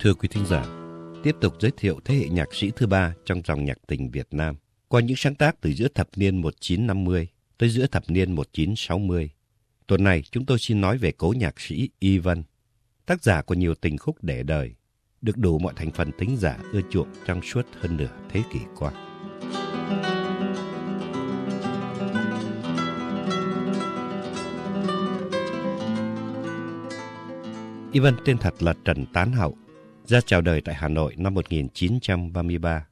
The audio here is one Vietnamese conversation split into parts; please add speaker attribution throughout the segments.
Speaker 1: Thưa quý thính giả, tiếp tục giới thiệu thế hệ nhạc sĩ thứ ba trong dòng nhạc tình Việt Nam qua những sáng tác từ giữa thập niên 1950 tới giữa thập niên 1960. Tuần này chúng tôi xin nói về cố nhạc sĩ Y Vân, tác giả của nhiều tình khúc để đời, được đủ mọi thành phần tính giả ưa chuộng trong suốt hơn nửa thế kỷ qua. Ivan tên thật là Trần Tán Hậu, ra chào đời tại Hà Nội năm 1933.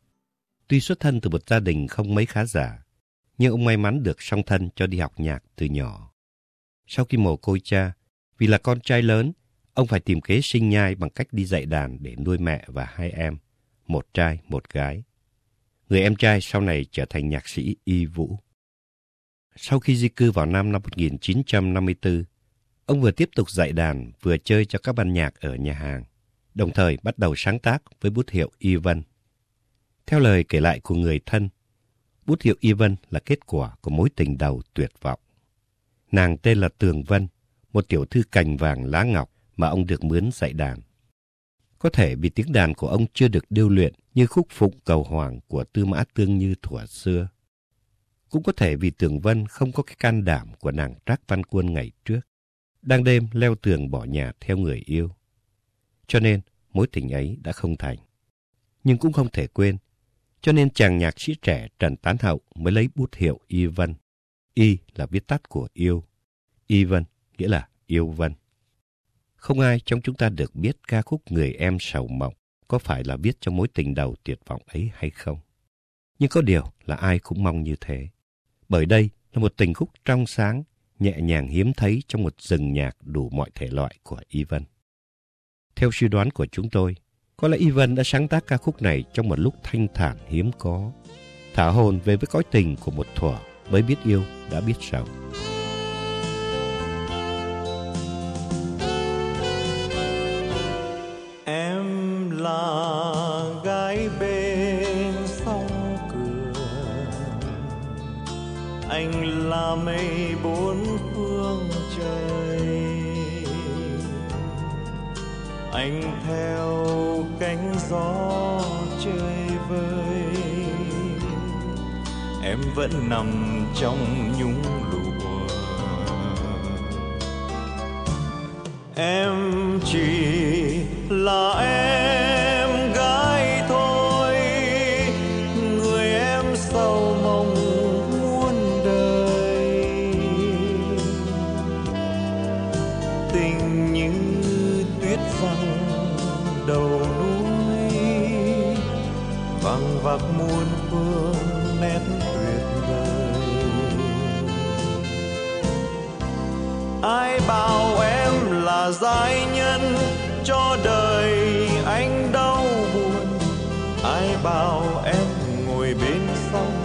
Speaker 1: Tuy xuất thân từ một gia đình không mấy khá giả, nhưng ông may mắn được song thân cho đi học nhạc từ nhỏ. Sau khi mồ côi cha, vì là con trai lớn, ông phải tìm kế sinh nhai bằng cách đi dạy đàn để nuôi mẹ và hai em, một trai, một gái. Người em trai sau này trở thành nhạc sĩ Y Vũ. Sau khi di cư vào năm năm 1954, ông vừa tiếp tục dạy đàn vừa chơi cho các ban nhạc ở nhà hàng đồng thời bắt đầu sáng tác với bút hiệu Y Vân. Theo lời kể lại của người thân, bút hiệu Y Vân là kết quả của mối tình đầu tuyệt vọng. Nàng tên là Tường Vân, một tiểu thư cành vàng lá ngọc mà ông được mướn dạy đàn. Có thể vì tiếng đàn của ông chưa được điêu luyện như khúc phụng cầu hoàng của Tư Mã Tương Như thuở xưa. Cũng có thể vì Tường Vân không có cái can đảm của nàng Trác Văn Quân ngày trước, đang đêm leo tường bỏ nhà theo người yêu. Cho nên mối tình ấy đã không thành. Nhưng cũng không thể quên. Cho nên chàng nhạc sĩ trẻ Trần Tán Hậu mới lấy bút hiệu Y Vân. Y là viết tắt của yêu. Y Vân nghĩa là yêu Vân. Không ai trong chúng ta được biết ca khúc Người em sầu mộng có phải là viết cho mối tình đầu tuyệt vọng ấy hay không. Nhưng có điều là ai cũng mong như thế. Bởi đây là một tình khúc trong sáng, nhẹ nhàng hiếm thấy trong một rừng nhạc đủ mọi thể loại của Y Vân. Theo suy đoán của chúng tôi, có lẽ Ivan đã sáng tác ca khúc này trong một lúc thanh thản hiếm có, thả hồn về với cõi tình của một thuở mới biết yêu đã biết sầu.
Speaker 2: Mây bốn phương trời. Anh theo cánh gió chơi vơi, em vẫn nằm trong nhung lụa. Em chỉ là tình như tuyết văng đầu núi. Vàng vạc muôn phương nét tuyệt vời. Ai bảo em là giai nhân cho đời anh đau buồn? Ai bảo em ngồi bên sông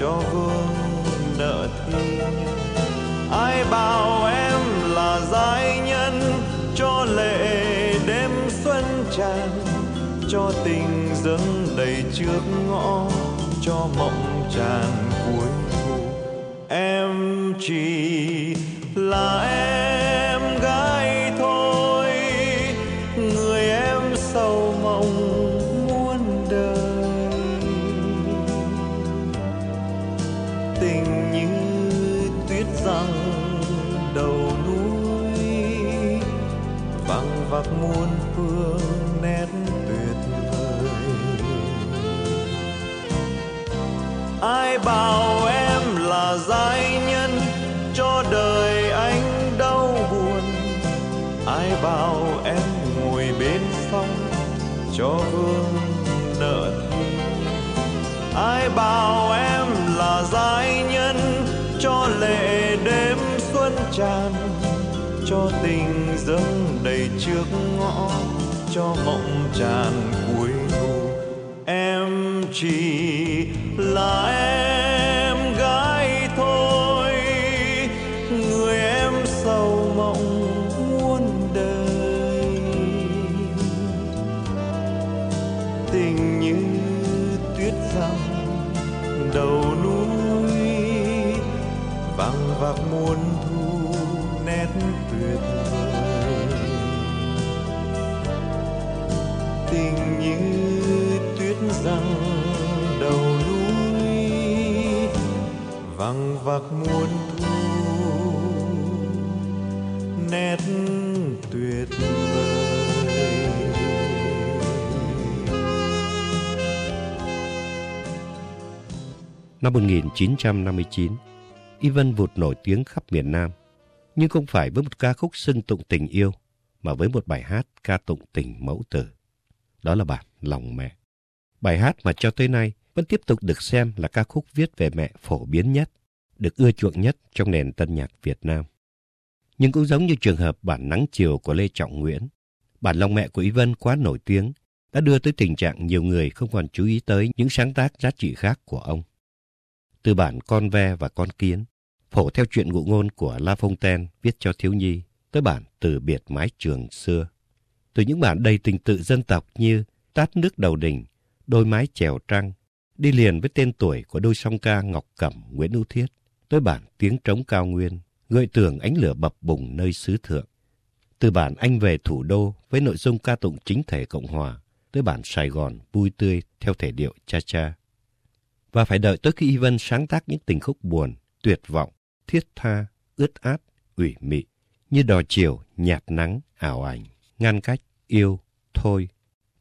Speaker 2: cho hương nợ thi nhân ai bảo em giai nhân cho lệ đêm xuân tràn, cho tình dâng đầy trước ngõ, cho mộng tràn cuối thu. Em chỉ là em. Tràn cho tình dâng đầy trước ngõ, cho mộng tràn cuối thu. Em chỉ là em.
Speaker 3: Vàng vạc muôn thu nét tuyệt vời
Speaker 1: Năm 1959, Ivan vụt nổi tiếng khắp miền Nam, nhưng không phải với một ca khúc xưng tụng tình yêu, mà với một bài hát ca tụng tình mẫu tử. Đó là bản Lòng Mẹ. Bài hát mà cho tới nay vẫn tiếp tục được xem là ca khúc viết về mẹ phổ biến nhất, được ưa chuộng nhất trong nền tân nhạc Việt Nam. Nhưng cũng giống như trường hợp bản Nắng Chiều của Lê Trọng Nguyễn, bản Lòng Mẹ của Y Vân quá nổi tiếng đã đưa tới tình trạng nhiều người không còn chú ý tới những sáng tác giá trị khác của ông. Từ bản Con Ve và Con Kiến, phổ theo chuyện ngụ ngôn của La Fontaine viết cho thiếu nhi, tới bản Từ biệt mái trường xưa. Từ những bản đầy tình tự dân tộc như Tát nước đầu đỉnh, Đôi mái chèo trăng, đi liền với tên tuổi của đôi song ca Ngọc Cẩm Nguyễn Hữu Thiết, tới bản Tiếng trống cao nguyên, gợi tưởng ánh lửa bập bùng nơi xứ thượng. Từ bản Anh về thủ đô với nội dung ca tụng chính thể Cộng Hòa, tới bản Sài Gòn vui tươi theo thể điệu cha cha. Và phải đợi tới khi Y Vân sáng tác những tình khúc buồn, tuyệt vọng, thiết tha, ướt át, ủy mị, như đò chiều, nhạt nắng, ảo ảnh, ngăn cách, yêu, thôi.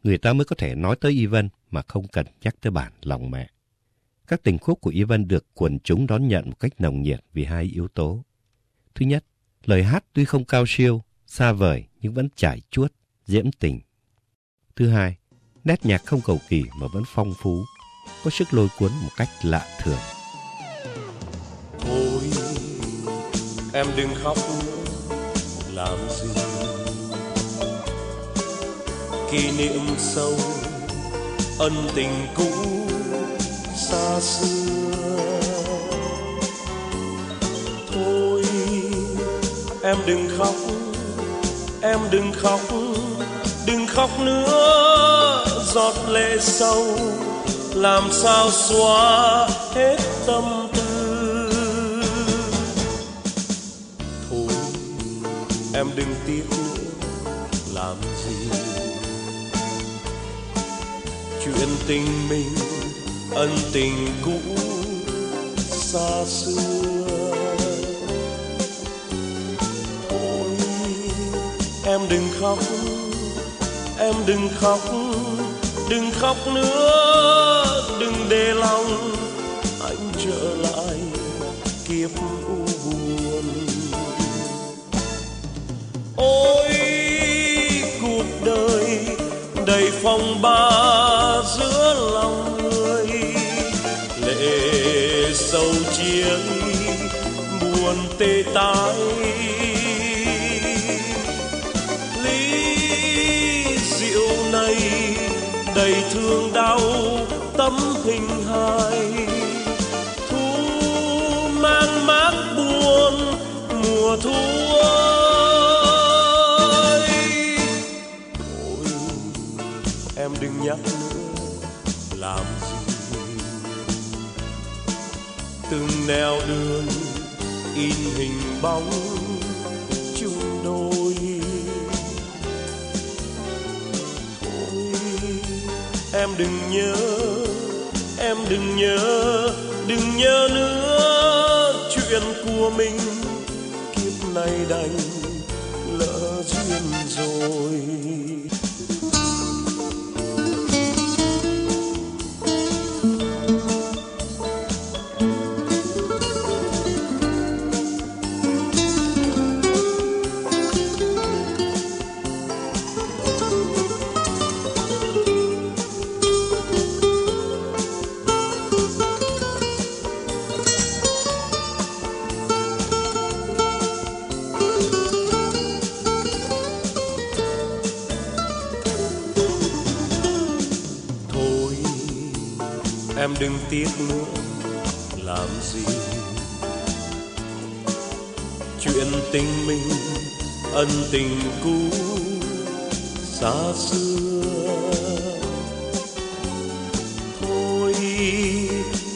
Speaker 1: Người ta mới có thể nói tới Y Vân mà không cần nhắc tới bản lòng mẹ. Các tình khúc của Ivan được quần chúng đón nhận một cách nồng nhiệt vì hai yếu tố. Thứ nhất, lời hát tuy không cao siêu, xa vời nhưng vẫn trải chuốt, diễm tình. Thứ hai, nét nhạc không cầu kỳ mà vẫn phong phú, có sức lôi cuốn một cách lạ thường.
Speaker 3: thôi em đừng khóc nữa làm gì kỷ niệm sâu ân tình cũ xa xưa. Thôi, em đừng khóc, em đừng khóc đừng khóc nữa. Giọt lệ sâu, làm sao xóa hết tâm tư. Thôi, em đừng tiếc nữa chuyện tình mình ân tình cũ xa xưa. Thôi, em đừng khóc, em đừng khóc đừng khóc nữa, đừng để lòng anh trở lại kiếp phong ba giữa lòng người. Lệ sầu chia ly buồn tê tái. Ly rượu này đầy thương đau tấm hình hài. Thu mang mát buồn mùa thu ơi đừng nhắc nữa làm gì. Từng nẻo đường in hình bóng chung đôi. Thôi em đừng nhớ, em đừng nhớ đừng nhớ nữa chuyện của mình. Kiếp này đành lỡ duyên rồi. Đừng tiếc nữa làm gì? Chuyện tình mình, ân tình cũ, xa xưa. Thôi,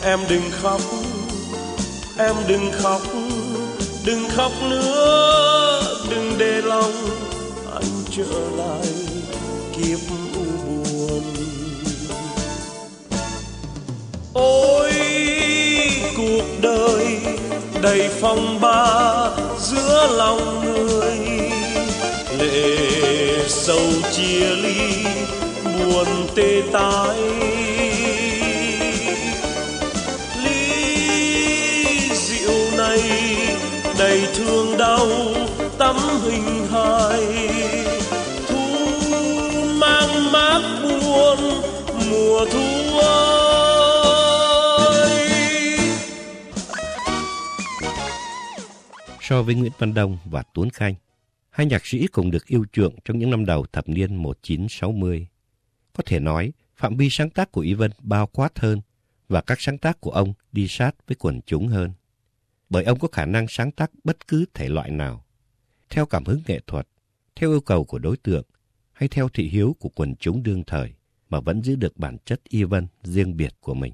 Speaker 3: em đừng khóc, em đừng khóc đừng khóc nữa, đừng để lòng anh trở lại kiếp đầy phong ba giữa lòng người. Lệ sầu chia ly, buồn tê tái. Ly rượu này đầy thương đau tấm hình hài. Thu mang mát buồn mùa thu
Speaker 1: So với Nguyễn Văn Đông và Tuấn Khanh, hai nhạc sĩ cùng được yêu chuộng trong những năm đầu thập niên 1960. Có thể nói, phạm vi sáng tác của Y Vân bao quát hơn và các sáng tác của ông đi sát với quần chúng hơn. Bởi ông có khả năng sáng tác bất cứ thể loại nào, theo cảm hứng nghệ thuật, theo yêu cầu của đối tượng hay theo thị hiếu của quần chúng đương thời mà vẫn giữ được bản chất Y Vân riêng biệt của mình.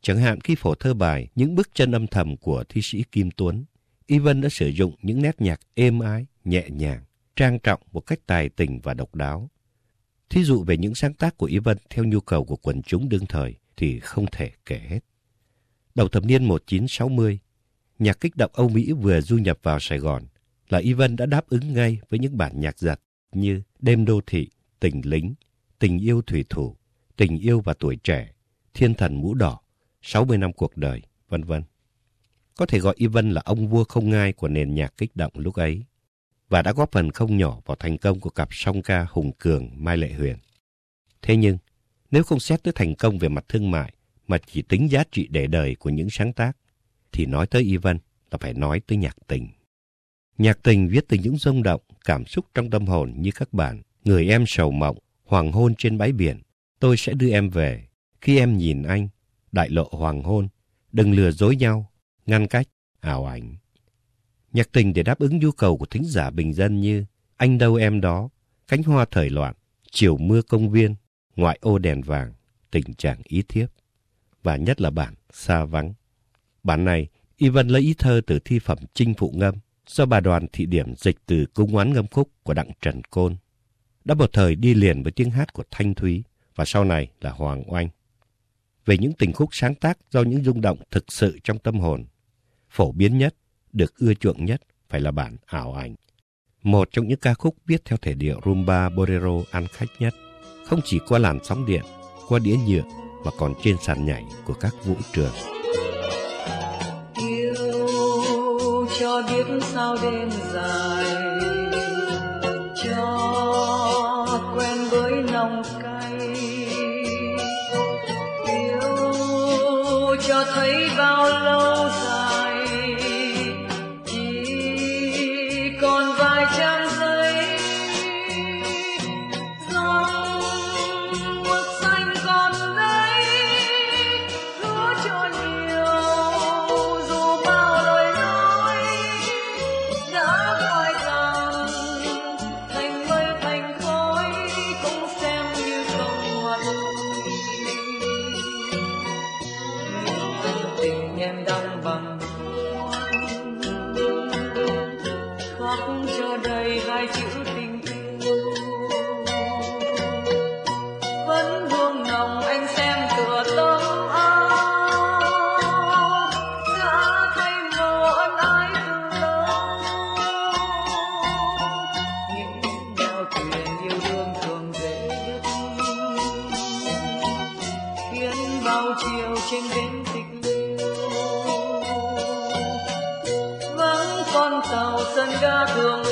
Speaker 1: Chẳng hạn khi phổ thơ bài Những bước chân âm thầm của thi sĩ Kim Tuấn, Y Vân đã sử dụng những nét nhạc êm ái, nhẹ nhàng, trang trọng một cách tài tình và độc đáo. Thí dụ về những sáng tác của Y Vân theo nhu cầu của quần chúng đương thời thì không thể kể hết. Đầu thập niên 1960, nhạc kích động Âu Mỹ vừa du nhập vào Sài Gòn là Y Vân đã đáp ứng ngay với những bản nhạc giật như Đêm đô thị, Tình lính, Tình yêu thủy thủ, Tình yêu và tuổi trẻ, Thiên thần mũ đỏ, 60 năm cuộc đời, vân vân. Có thể gọi Ivan là ông vua không ngai của nền nhạc kích động lúc ấy và đã góp phần không nhỏ vào thành công của cặp song ca Hùng Cường Mai Lệ Huyền. Thế nhưng, nếu không xét tới thành công về mặt thương mại mà chỉ tính giá trị để đời của những sáng tác, thì nói tới Ivan là phải nói tới nhạc tình. Nhạc tình viết từ những rung động, cảm xúc trong tâm hồn như các bạn, Người em sầu mộng, Hoàng hôn trên bãi biển, Tôi sẽ đưa em về, Khi em nhìn anh, Đại lộ hoàng hôn, Đừng lừa dối nhau, Ngăn cách, ảo ảnh. Nhạc tình để đáp ứng nhu cầu của thính giả bình dân như Anh đâu em đó, Cánh hoa thời loạn, Chiều mưa công viên, Ngoại ô đèn vàng, Tình trạng ý thiếp. Và nhất là bản Xa vắng. Bản này, Ivan lấy ý thơ từ thi phẩm Chinh Phụ Ngâm do bà đoàn thị điểm dịch từ cung oán ngâm khúc của Đặng Trần Côn. Đã một thời đi liền với tiếng hát của Thanh Thúy và sau này là Hoàng Oanh. Về những tình khúc sáng tác do những rung động thực sự trong tâm hồn, phổ biến nhất, được ưa chuộng nhất phải là bản ảo ảnh. Một trong những ca khúc viết theo thể điệu rumba bolero ăn khách nhất, không chỉ qua làn sóng điện, qua đĩa nhựa mà còn trên sàn nhảy của các vũ trường.
Speaker 4: yêu cho biết sao đêm dài còn trên bến tịch liêu vẫn con tàu sân ga thường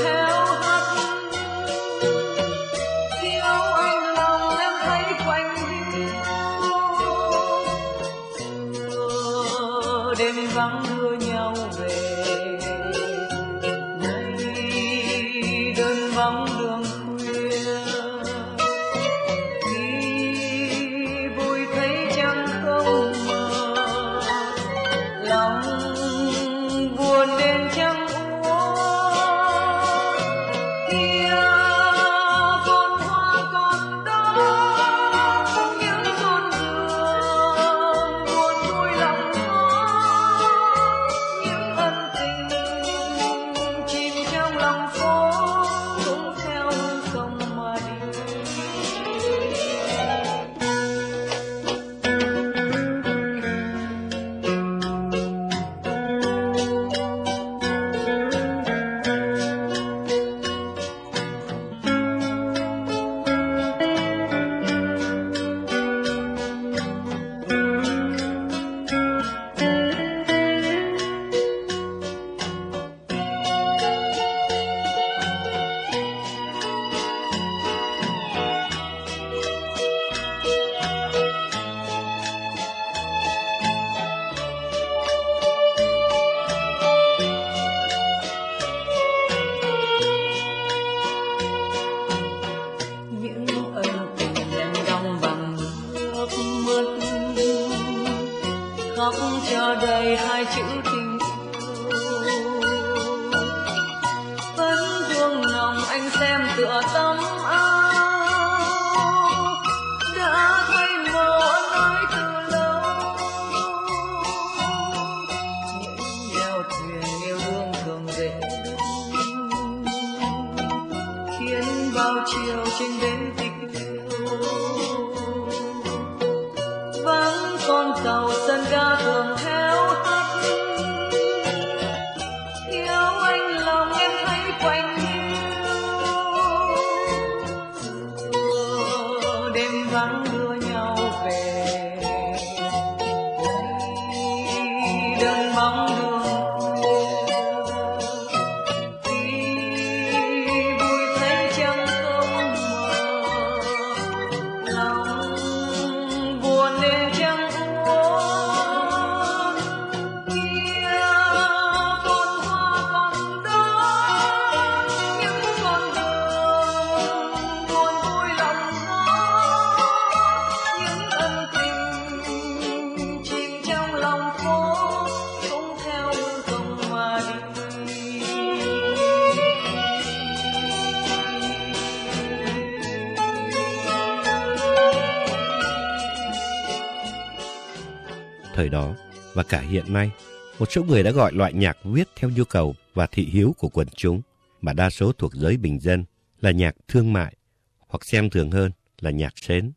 Speaker 1: Thời đó và cả hiện nay, một số người đã gọi loại nhạc viết theo nhu cầu và thị hiếu của quần chúng, mà đa số thuộc giới bình dân, là nhạc thương mại, hoặc xem thường hơn là nhạc sến.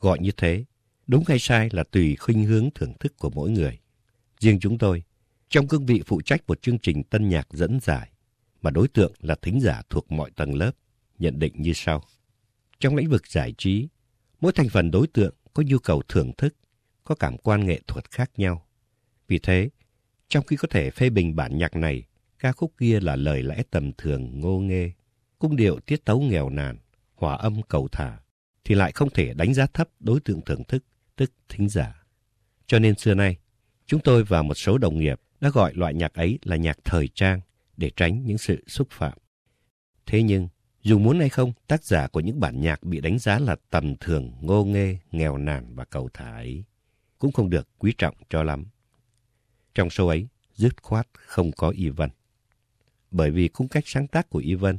Speaker 1: Gọi như thế, đúng hay sai là tùy khuynh hướng thưởng thức của mỗi người. Riêng chúng tôi, trong cương vị phụ trách một chương trình tân nhạc dẫn giải, mà đối tượng là thính giả thuộc mọi tầng lớp, nhận định như sau. Trong lĩnh vực giải trí, mỗi thành phần đối tượng có nhu cầu thưởng thức, có cảm quan nghệ thuật khác nhau. Vì thế, trong khi có thể phê bình bản nhạc này, ca khúc kia là lời lẽ tầm thường ngô nghê, cung điệu tiết tấu nghèo nàn, hòa âm cầu thả, thì lại không thể đánh giá thấp đối tượng thưởng thức, tức thính giả. Cho nên xưa nay, chúng tôi và một số đồng nghiệp đã gọi loại nhạc ấy là nhạc thời trang để tránh những sự xúc phạm. Thế nhưng, dù muốn hay không, tác giả của những bản nhạc bị đánh giá là tầm thường, ngô nghê, nghèo nàn và cầu thả ấy cũng không được quý trọng cho lắm. Trong số ấy, dứt khoát không có Y Vân. Bởi vì cung cách sáng tác của Y Vân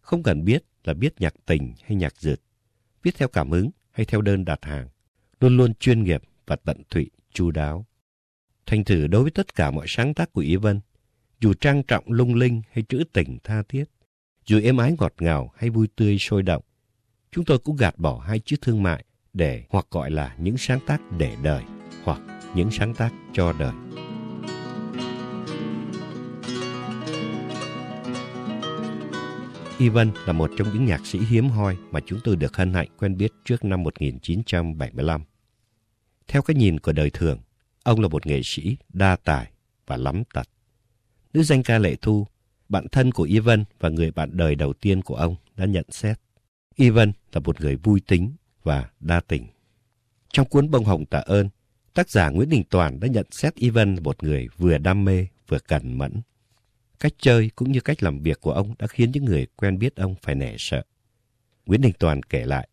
Speaker 1: không cần biết là biết nhạc tình hay nhạc dượt, viết theo cảm hứng hay theo đơn đặt hàng, luôn luôn chuyên nghiệp và tận tụy, chu đáo. Thành thử đối với tất cả mọi sáng tác của Y Vân, dù trang trọng lung linh hay trữ tình tha thiết, dù êm ái ngọt ngào hay vui tươi sôi động, chúng tôi cũng gạt bỏ hai chữ thương mại để hoặc gọi là những sáng tác để đời hoặc những sáng tác cho đời. Ivan là một trong những nhạc sĩ hiếm hoi mà chúng tôi được hân hạnh quen biết trước năm 1975. Theo cái nhìn của đời thường, ông là một nghệ sĩ đa tài và lắm tật. Nữ danh ca Lệ Thu, bạn thân của Ivan và người bạn đời đầu tiên của ông đã nhận xét. Ivan là một người vui tính và đa tình. Trong cuốn Bông Hồng Tạ ơn, tác giả Nguyễn Đình Toàn đã nhận xét Ivan là một người vừa đam mê vừa cẩn mẫn. Cách chơi cũng như cách làm việc của ông đã khiến những người quen biết ông phải nể sợ. Nguyễn Đình Toàn kể lại,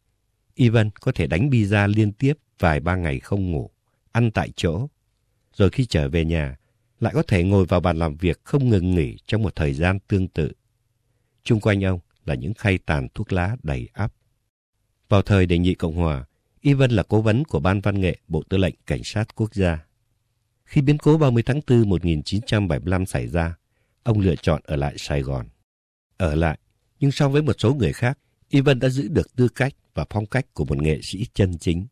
Speaker 1: Ivan có thể đánh pizza liên tiếp vài ba ngày không ngủ, ăn tại chỗ. Rồi khi trở về nhà, lại có thể ngồi vào bàn làm việc không ngừng nghỉ trong một thời gian tương tự. Trung quanh ông là những khay tàn thuốc lá đầy ắp. Vào thời đề nghị Cộng Hòa, y vân là cố vấn của Ban Văn nghệ Bộ Tư lệnh Cảnh sát Quốc gia. Khi biến cố 30 tháng 4 1975 xảy ra, ông lựa chọn ở lại Sài Gòn. Ở lại, nhưng so với một số người khác, y vân đã giữ được tư cách và phong cách của một nghệ sĩ chân chính.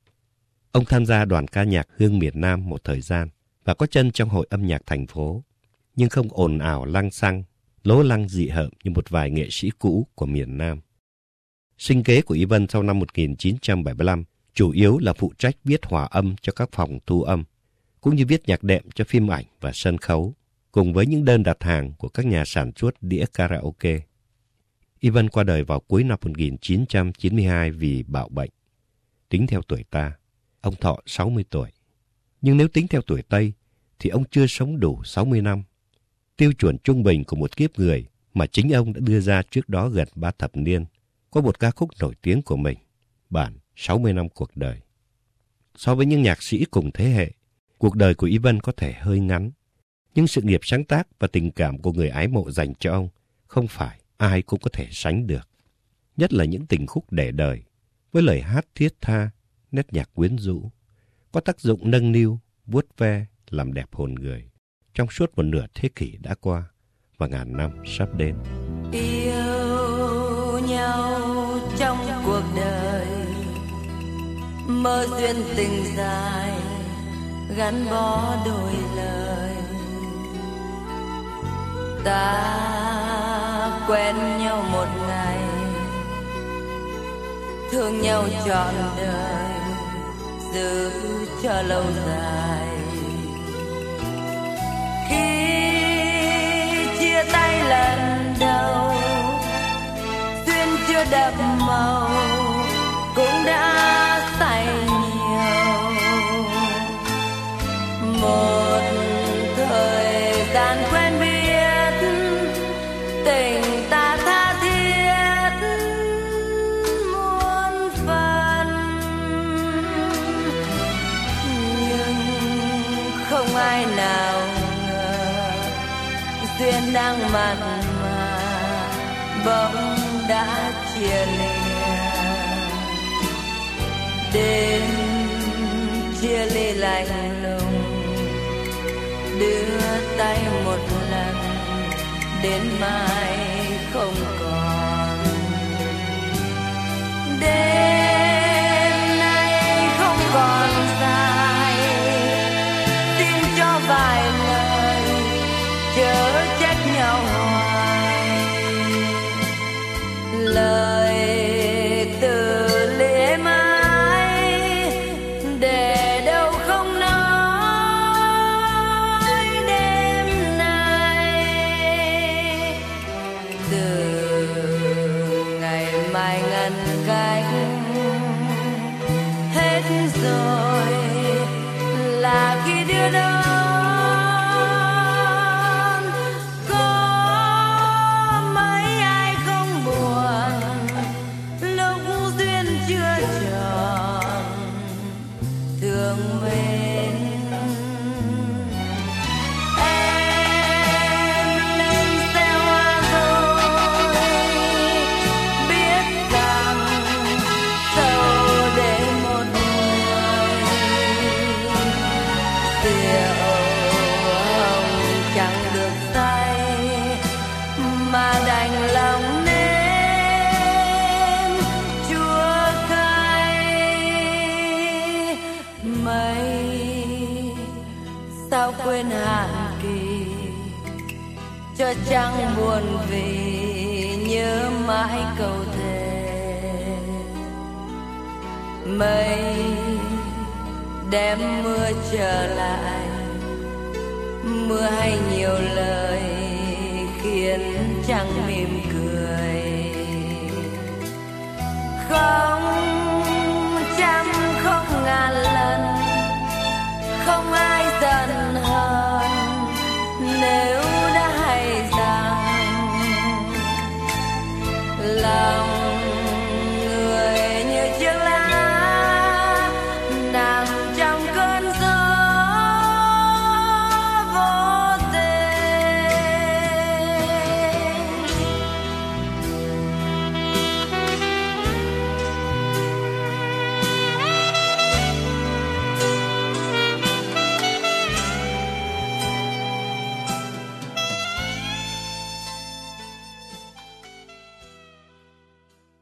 Speaker 1: Ông tham gia đoàn ca nhạc Hương miền Nam một thời gian và có chân trong hội âm nhạc thành phố, nhưng không ồn ào lăng xăng, lố lăng dị hợm như một vài nghệ sĩ cũ của miền Nam. Sinh kế của Ivan sau năm 1975 chủ yếu là phụ trách viết hòa âm cho các phòng thu âm, cũng như viết nhạc đệm cho phim ảnh và sân khấu, cùng với những đơn đặt hàng của các nhà sản xuất đĩa karaoke. Ivan qua đời vào cuối năm 1992 vì bạo bệnh. Tính theo tuổi ta, ông thọ 60 tuổi. Nhưng nếu tính theo tuổi Tây, thì ông chưa sống đủ 60 năm. Tiêu chuẩn trung bình của một kiếp người mà chính ông đã đưa ra trước đó gần ba thập niên, có một ca khúc nổi tiếng của mình, bản 60 năm cuộc đời. So với những nhạc sĩ cùng thế hệ, Cuộc đời của Ivan có thể hơi ngắn, nhưng sự nghiệp sáng tác và tình cảm của người ái mộ dành cho ông không phải ai cũng có thể sánh được. Nhất là những tình khúc để đời, với lời hát thiết tha, nét nhạc quyến rũ, có tác dụng nâng niu, vuốt ve, làm đẹp hồn người trong suốt một nửa thế kỷ đã qua và ngàn năm sắp đến.
Speaker 5: Yêu cuộc đời. Mơ duyên tình dài, gắn bó đôi lời. Ta quen nhau một ngày, thương nhau trọn đời, giữ cho lâu dài. Khi chia tay lần chưa đậm màu cũng đã say nhiều. Một thời gian quen biết, tình ta tha thiết, muôn phần. Nhưng không ai nào ngờ, duyên đang mặn mà bỗng chia lìa đêm chia ly lạnh lùng, đưa tay một lần đến mai không còn. Đêm